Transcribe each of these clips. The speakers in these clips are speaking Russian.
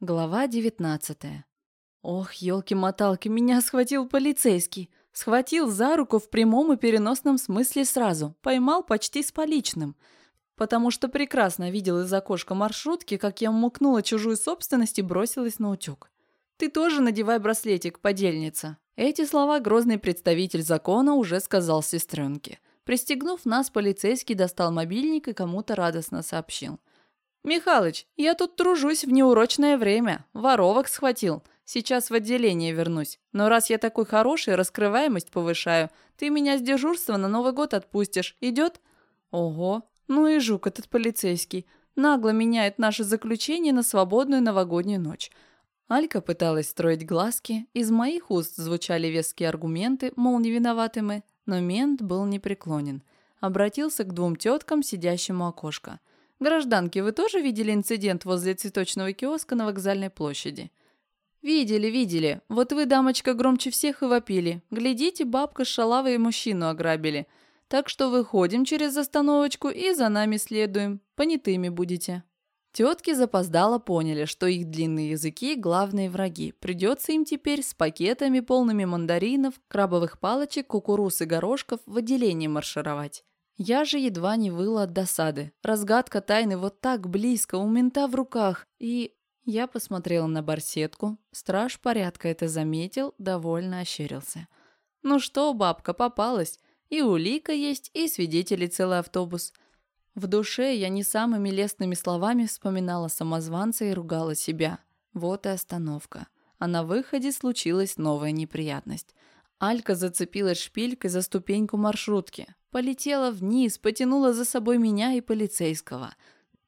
Глава девятнадцатая. Ох, елки-моталки, меня схватил полицейский. Схватил за руку в прямом и переносном смысле сразу. Поймал почти с поличным. Потому что прекрасно видел из окошка маршрутки, как я мукнула чужую собственность и бросилась на утек. «Ты тоже надевай браслетик, подельница». Эти слова грозный представитель закона уже сказал сестренке. Пристегнув нас, полицейский достал мобильник и кому-то радостно сообщил. «Михалыч, я тут тружусь в неурочное время. Воровок схватил. Сейчас в отделение вернусь. Но раз я такой хороший, раскрываемость повышаю, ты меня с дежурства на Новый год отпустишь. Идет?» «Ого, ну и жук этот полицейский. Нагло меняет наше заключение на свободную новогоднюю ночь». Алька пыталась строить глазки, из моих уст звучали веские аргументы, мол, не виноваты мы, но мент был непреклонен. Обратился к двум теткам, сидящим у окошка. Гражданки, вы тоже видели инцидент возле цветочного киоска на вокзальной площади? Видели, видели. Вот вы, дамочка, громче всех и вопили. Глядите, бабка с шалавой мужчину ограбили. Так что выходим через остановочку и за нами следуем. Понятыми будете. Тетки запоздало поняли, что их длинные языки – главные враги. Придется им теперь с пакетами, полными мандаринов, крабовых палочек, кукуруз и горошков в отделении маршировать. Я же едва не выла от досады. Разгадка тайны вот так близко, у мента в руках. И я посмотрела на барсетку. Страж порядка это заметил, довольно ощерился. Ну что, бабка, попалась. И улика есть, и свидетели целый автобус. В душе я не самыми лестными словами вспоминала самозванца и ругала себя. Вот и остановка. А на выходе случилась новая неприятность. Алька зацепилась шпилькой за ступеньку маршрутки. Полетела вниз, потянула за собой меня и полицейского.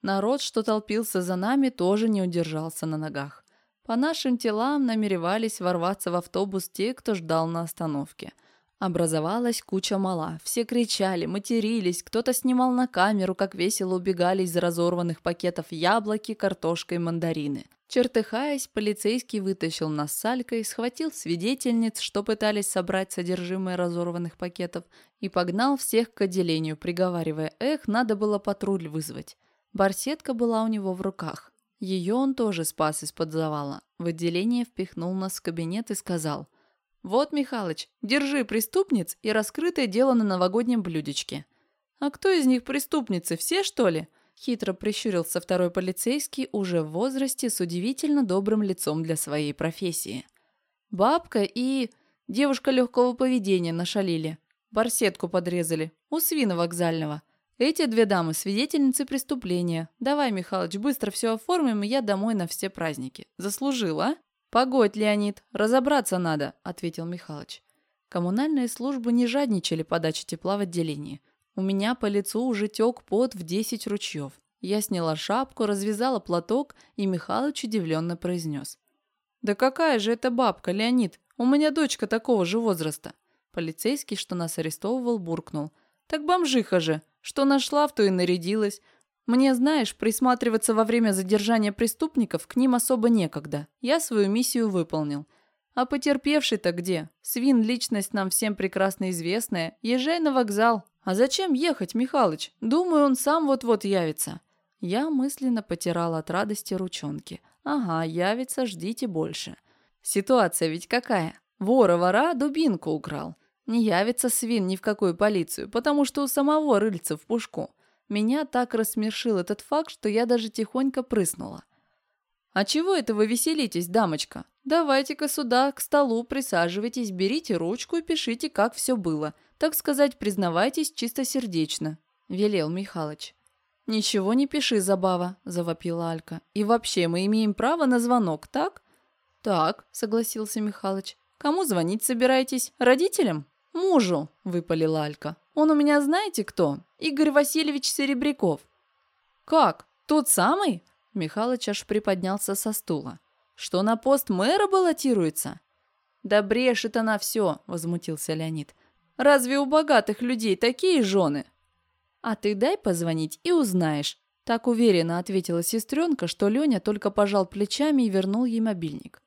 Народ, что толпился за нами, тоже не удержался на ногах. По нашим телам намеревались ворваться в автобус те, кто ждал на остановке. Образовалась куча мала. Все кричали, матерились, кто-то снимал на камеру, как весело убегали из разорванных пакетов яблоки, картошка и мандарины. Чертыхаясь, полицейский вытащил нас с Алькой, схватил свидетельниц, что пытались собрать содержимое разорванных пакетов, и погнал всех к отделению, приговаривая «Эх, надо было патруль вызвать». Барсетка была у него в руках. Ее он тоже спас из-под завала. В отделение впихнул нас в кабинет и сказал «Вот, Михалыч, держи преступниц и раскрытое дело на новогоднем блюдечке». «А кто из них преступницы, все, что ли?» Хитро прищурился второй полицейский уже в возрасте с удивительно добрым лицом для своей профессии. Бабка и... девушка легкого поведения нашалили. Барсетку подрезали. У свина вокзального. Эти две дамы – свидетельницы преступления. Давай, Михалыч, быстро все оформим, и я домой на все праздники. Заслужил, а? Погодь, Леонид, разобраться надо, ответил Михалыч. Коммунальные службы не жадничали подачи тепла в отделении. У меня по лицу уже тек пот в десять ручьев. Я сняла шапку, развязала платок, и Михалыч удивленно произнес. «Да какая же это бабка, Леонид? У меня дочка такого же возраста». Полицейский, что нас арестовывал, буркнул. «Так бомжиха же. Что нашла, в то и нарядилась. Мне, знаешь, присматриваться во время задержания преступников к ним особо некогда. Я свою миссию выполнил. А потерпевший-то где? Свин – личность нам всем прекрасно известная. Езжай на вокзал, «А зачем ехать, Михалыч? Думаю, он сам вот-вот явится». Я мысленно потирала от радости ручонки. «Ага, явится, ждите больше». Ситуация ведь какая? Вора-вора дубинку украл. Не явится свин ни в какую полицию, потому что у самого рыльца в пушку. Меня так рассмешил этот факт, что я даже тихонько прыснула. «А чего это вы веселитесь, дамочка? Давайте-ка сюда, к столу, присаживайтесь, берите ручку и пишите, как все было. Так сказать, признавайтесь чистосердечно», – велел Михалыч. «Ничего не пиши, Забава», – завопила Алька. «И вообще, мы имеем право на звонок, так?» «Так», – согласился Михалыч. «Кому звонить собираетесь? Родителям?» «Мужу», – выпалила Алька. «Он у меня знаете кто? Игорь Васильевич Серебряков». «Как? Тот самый?» Михалыч аж приподнялся со стула. «Что на пост мэра баллотируется?» «Да брешет она все», – возмутился Леонид. Разве у богатых людей такие жены?» «А ты дай позвонить и узнаешь», – так уверенно ответила сестренка, что Леня только пожал плечами и вернул ей мобильник.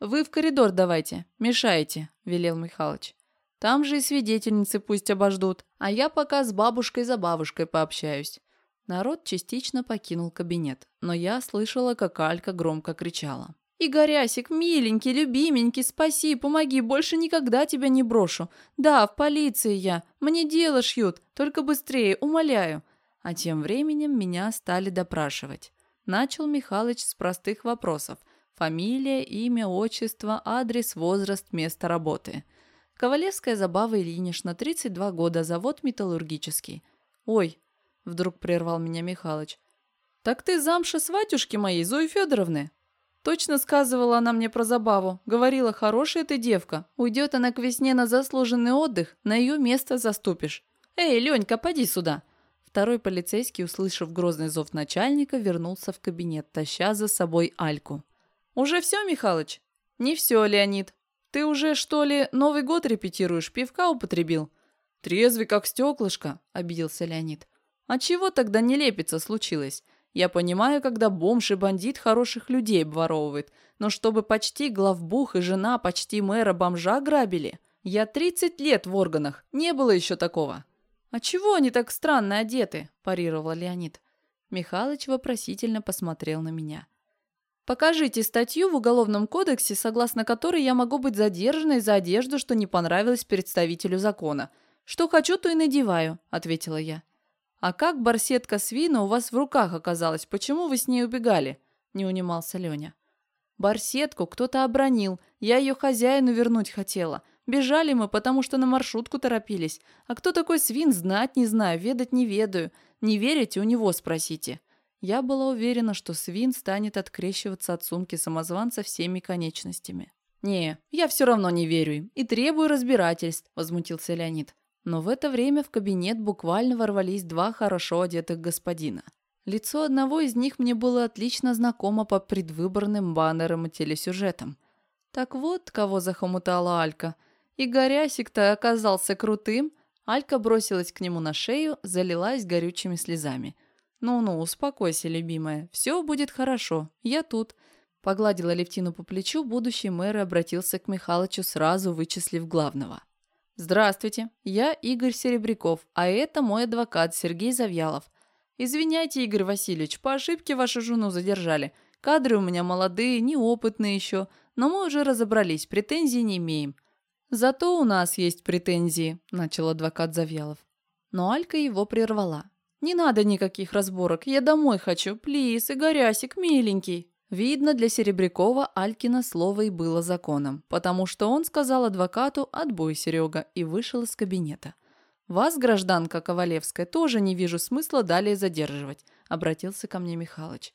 «Вы в коридор давайте, мешаете», – велел Михалыч. «Там же и свидетельницы пусть обождут, а я пока с бабушкой за бабушкой пообщаюсь». Народ частично покинул кабинет, но я слышала, как Алька громко кричала. «Игорясик, миленький, любименький, спаси, помоги, больше никогда тебя не брошу. Да, в полиции я, мне дело шьют, только быстрее, умоляю». А тем временем меня стали допрашивать. Начал Михалыч с простых вопросов. Фамилия, имя, отчество, адрес, возраст, место работы. Ковалевская Забава Ильинична, 32 года, завод металлургический. «Ой», — вдруг прервал меня Михалыч, — «так ты замша сватюшки моей, Зои Федоровны?» Точно сказывала она мне про забаву. Говорила, хорошая ты девка. Уйдет она к весне на заслуженный отдых, на ее место заступишь. Эй, Ленька, поди сюда. Второй полицейский, услышав грозный зов начальника, вернулся в кабинет, таща за собой Альку. «Уже все, Михалыч?» «Не все, Леонид. Ты уже, что ли, Новый год репетируешь, пивка употребил?» «Трезвый, как стеклышко», — обиделся Леонид. «А чего тогда не лепится случилось? Я понимаю, когда бомж и бандит хороших людей обворовывает, но чтобы почти главбух и жена почти мэра бомжа грабили? Я 30 лет в органах, не было еще такого». «А чего они так странно одеты?» – парировал Леонид. Михалыч вопросительно посмотрел на меня. «Покажите статью в Уголовном кодексе, согласно которой я могу быть задержанной за одежду, что не понравилось представителю закона. Что хочу, то и надеваю», – ответила я. «А как барсетка свина у вас в руках оказалась? Почему вы с ней убегали?» – не унимался Леня. «Барсетку кто-то обронил. Я ее хозяину вернуть хотела. Бежали мы, потому что на маршрутку торопились. А кто такой свин, знать не знаю, ведать не ведаю. Не верите, у него спросите». Я была уверена, что свин станет открещиваться от сумки самозванца всеми конечностями. «Не, я все равно не верю им и требую разбирательств», – возмутился Леонид. Но в это время в кабинет буквально ворвались два хорошо одетых господина. Лицо одного из них мне было отлично знакомо по предвыборным баннерам и телесюжетам. Так вот, кого захомутала Алька. И горясик-то оказался крутым. Алька бросилась к нему на шею, залилась горючими слезами. «Ну-ну, успокойся, любимая, все будет хорошо, я тут». Погладила Левтину по плечу, будущий мэр обратился к Михалычу, сразу вычислив главного. «Здравствуйте, я Игорь Серебряков, а это мой адвокат Сергей Завьялов. Извиняйте, Игорь Васильевич, по ошибке вашу жену задержали. Кадры у меня молодые, неопытные еще, но мы уже разобрались, претензий не имеем». «Зато у нас есть претензии», – начал адвокат Завьялов. Но Алька его прервала. «Не надо никаких разборок, я домой хочу, плиз, Игорясик, миленький». Видно, для Серебрякова Алькина слово и было законом, потому что он сказал адвокату «отбой, Серега» и вышел из кабинета. «Вас, гражданка Ковалевская, тоже не вижу смысла далее задерживать», — обратился ко мне Михалыч.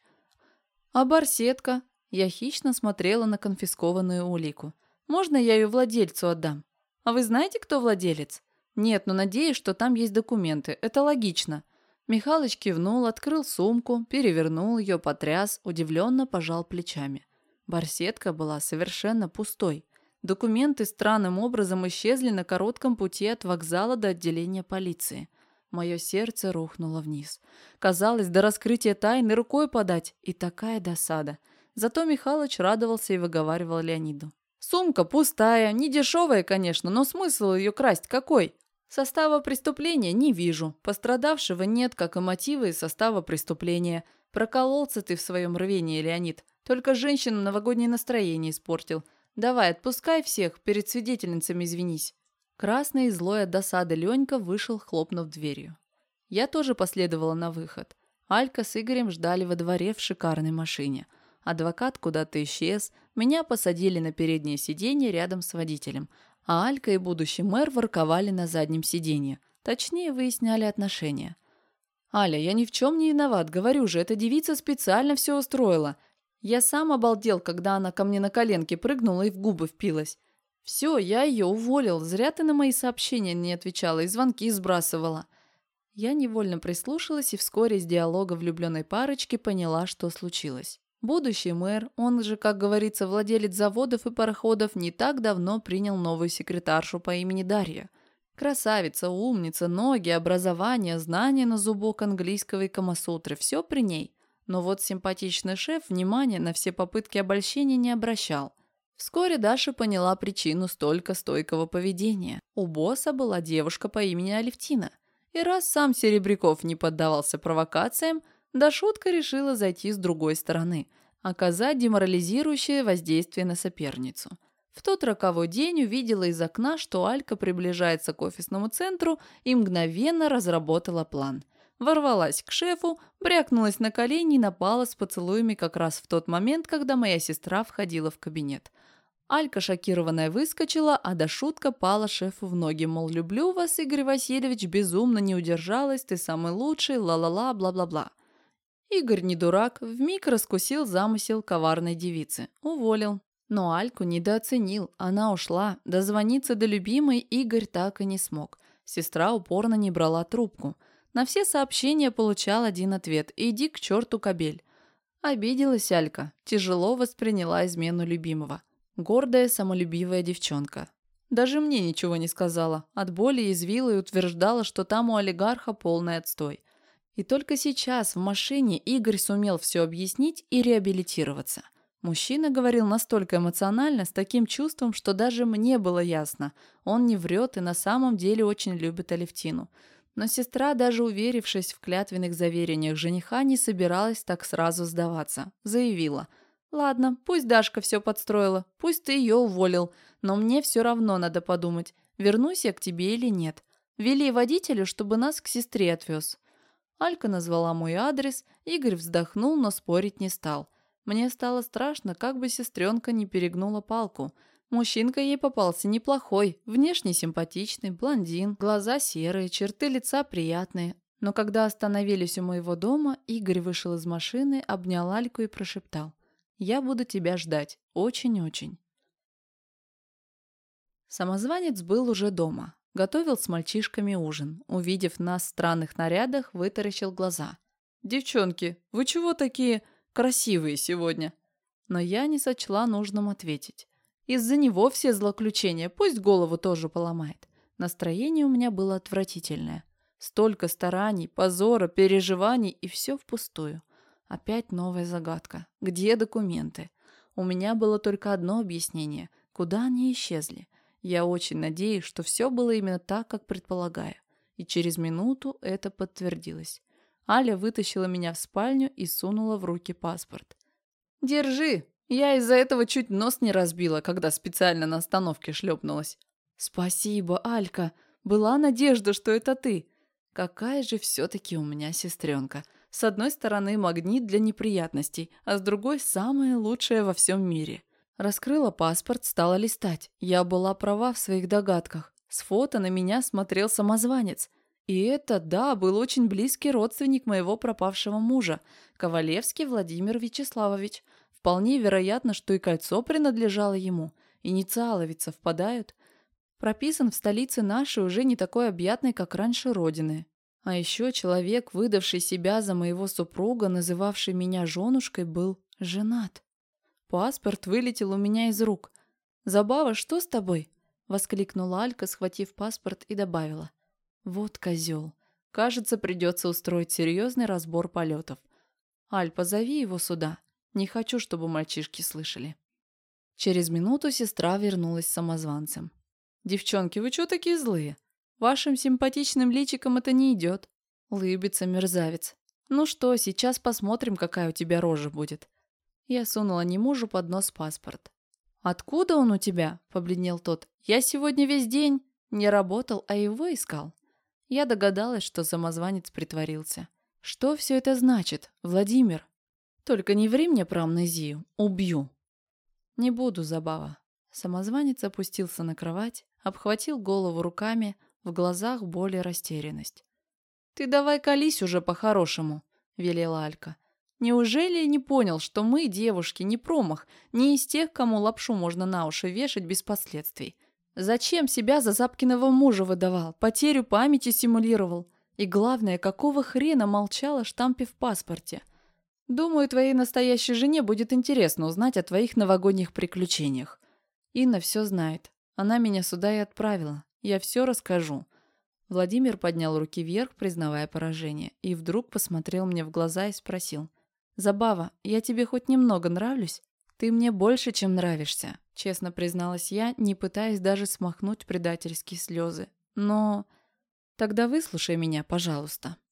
«А барсетка?» Я хищно смотрела на конфискованную улику. «Можно я ее владельцу отдам?» «А вы знаете, кто владелец?» «Нет, но надеюсь, что там есть документы. Это логично. Михалыч кивнул, открыл сумку, перевернул ее, потряс, удивленно пожал плечами. Барсетка была совершенно пустой. Документы странным образом исчезли на коротком пути от вокзала до отделения полиции. Мое сердце рухнуло вниз. Казалось, до раскрытия тайны рукой подать. И такая досада. Зато Михалыч радовался и выговаривал Леониду. «Сумка пустая, не дешевая, конечно, но смысл ее красть какой? Состава преступления не вижу. Пострадавшего нет, как и мотивы и состава преступления. Прокололся ты в своем рвении, Леонид. Только женщинам новогоднее настроение испортил. Давай, отпускай всех, перед свидетельницами извинись». Красный и злой от досады Ленька вышел, хлопнув дверью. Я тоже последовала на выход. Алька с Игорем ждали во дворе в шикарной машине. Адвокат куда-то исчез, меня посадили на переднее сиденье рядом с водителем, а Алька и будущий мэр ворковали на заднем сиденье. Точнее, выясняли отношения. «Аля, я ни в чем не виноват, говорю же, эта девица специально все устроила. Я сам обалдел, когда она ко мне на коленке прыгнула и в губы впилась. Все, я ее уволил, зря ты на мои сообщения не отвечала и звонки сбрасывала». Я невольно прислушалась и вскоре из диалога влюбленной парочки поняла, что случилось. Будущий мэр, он же, как говорится, владелец заводов и пароходов, не так давно принял новую секретаршу по имени Дарья. Красавица, умница, ноги, образование, знания на зубок английского и камасутры – все при ней. Но вот симпатичный шеф внимания на все попытки обольщения не обращал. Вскоре Даша поняла причину столько стойкого поведения. У босса была девушка по имени Алевтина. И раз сам Серебряков не поддавался провокациям, да шутка решила зайти с другой стороны, оказать деморализирующее воздействие на соперницу. В тот роковой день увидела из окна, что Алька приближается к офисному центру и мгновенно разработала план. Ворвалась к шефу, брякнулась на колени и напала с поцелуями как раз в тот момент, когда моя сестра входила в кабинет. Алька шокированная выскочила, а до шутка пала шефу в ноги, мол, люблю вас, Игорь Васильевич, безумно не удержалась, ты самый лучший, ла-ла-ла, бла-бла-бла. Игорь не дурак, вмиг раскусил замысел коварной девицы. Уволил. Но Альку недооценил, она ушла. Дозвониться до любимой Игорь так и не смог. Сестра упорно не брала трубку. На все сообщения получал один ответ «Иди к черту, кобель». Обиделась Алька, тяжело восприняла измену любимого. Гордая, самолюбивая девчонка. Даже мне ничего не сказала. От боли извила и утверждала, что там у олигарха полный отстой. И только сейчас в машине Игорь сумел все объяснить и реабилитироваться. Мужчина говорил настолько эмоционально, с таким чувством, что даже мне было ясно. Он не врет и на самом деле очень любит Алевтину. Но сестра, даже уверившись в клятвенных заверениях жениха, не собиралась так сразу сдаваться. Заявила – Ладно, пусть Дашка все подстроила, пусть ты ее уволил, но мне все равно надо подумать, вернусь я к тебе или нет. Вели водителю, чтобы нас к сестре отвез. Алька назвала мой адрес, Игорь вздохнул, но спорить не стал. Мне стало страшно, как бы сестренка не перегнула палку. Мужчинка ей попался неплохой, внешне симпатичный, блондин, глаза серые, черты лица приятные. Но когда остановились у моего дома, Игорь вышел из машины, обнял Альку и прошептал. Я буду тебя ждать. Очень-очень. Самозванец был уже дома. Готовил с мальчишками ужин. Увидев нас в странных нарядах, вытаращил глаза. «Девчонки, вы чего такие красивые сегодня?» Но я не сочла нужным ответить. Из-за него все злоключения, пусть голову тоже поломает. Настроение у меня было отвратительное. Столько стараний, позора, переживаний и все впустую. Опять новая загадка. Где документы? У меня было только одно объяснение. Куда они исчезли? Я очень надеюсь, что все было именно так, как предполагаю. И через минуту это подтвердилось. Аля вытащила меня в спальню и сунула в руки паспорт. «Держи! Я из-за этого чуть нос не разбила, когда специально на остановке шлепнулась». «Спасибо, Алька! Была надежда, что это ты!» Какая же все-таки у меня сестренка. С одной стороны магнит для неприятностей, а с другой самое лучшее во всем мире. Раскрыла паспорт, стала листать. Я была права в своих догадках. С фото на меня смотрел самозванец. И это, да, был очень близкий родственник моего пропавшего мужа, Ковалевский Владимир Вячеславович. Вполне вероятно, что и кольцо принадлежало ему. Инициалы ведь совпадают. Прописан в столице нашей уже не такой объятной, как раньше, родины. А еще человек, выдавший себя за моего супруга, называвший меня женушкой, был женат. Паспорт вылетел у меня из рук. «Забава, что с тобой?» — воскликнула Алька, схватив паспорт и добавила. «Вот козел. Кажется, придется устроить серьезный разбор полетов. Аль, позови его сюда. Не хочу, чтобы мальчишки слышали». Через минуту сестра вернулась с самозванцем. «Девчонки, вы чего такие злые? Вашим симпатичным личиком это не идет. Лыбится мерзавец. Ну что, сейчас посмотрим, какая у тебя рожа будет. Я сунула не мужу под нос паспорт. «Откуда он у тебя?» – побледнел тот. «Я сегодня весь день не работал, а его искал». Я догадалась, что самозванец притворился. «Что все это значит, Владимир?» «Только не ври мне про амнезию. Убью». «Не буду, Забава». Самозванец опустился на кровать, обхватил голову руками, в глазах боль и растерянность. «Ты давай колись уже по-хорошему», — велела Алька. «Неужели не понял, что мы, девушки, не промах, не из тех, кому лапшу можно на уши вешать без последствий? Зачем себя за Запкиного мужа выдавал, потерю памяти симулировал? И главное, какого хрена молчал о штампе в паспорте? Думаю, твоей настоящей жене будет интересно узнать о твоих новогодних приключениях. Инна все знает. Она меня сюда и отправила. Я все расскажу». Владимир поднял руки вверх, признавая поражение, и вдруг посмотрел мне в глаза и спросил. «Забава, я тебе хоть немного нравлюсь?» «Ты мне больше, чем нравишься», — честно призналась я, не пытаясь даже смахнуть предательские слезы. «Но...» Тогда выслушай меня, пожалуйста.